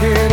here.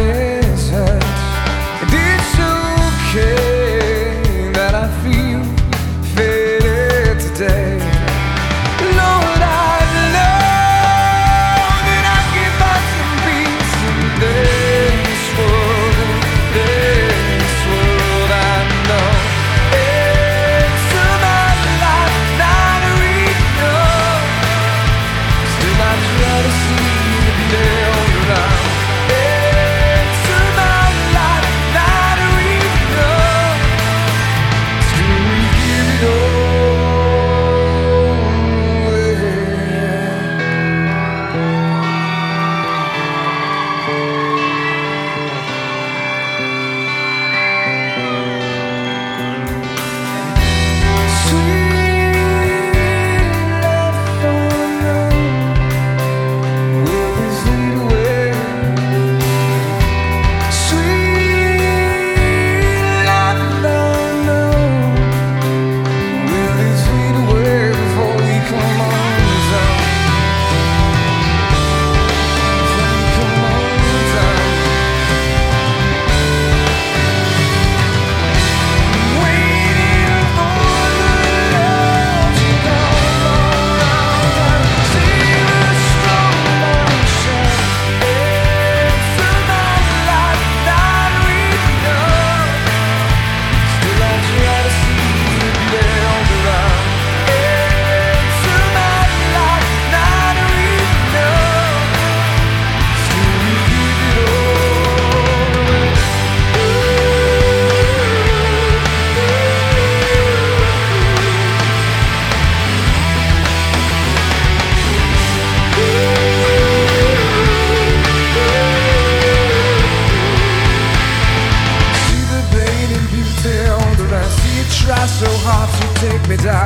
try so hard to take me down.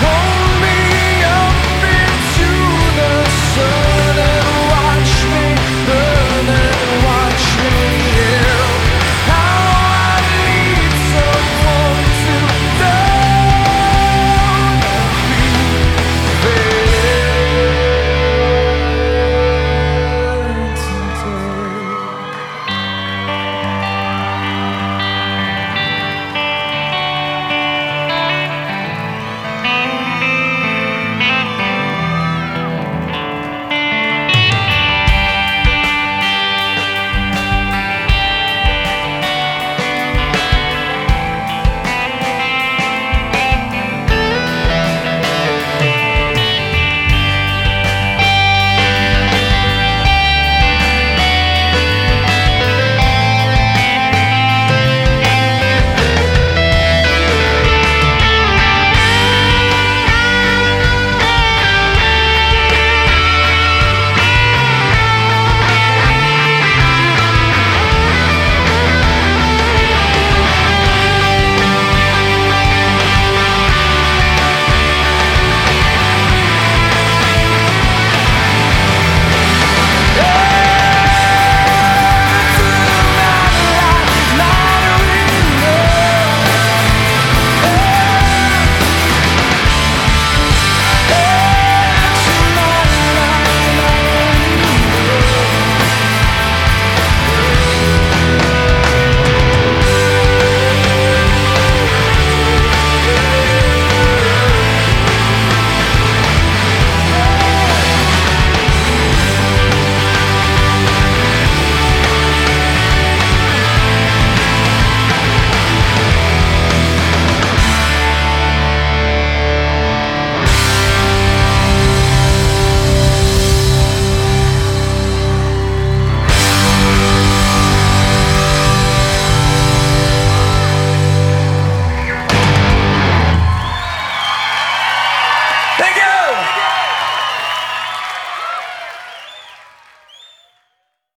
Hold me up into the sun.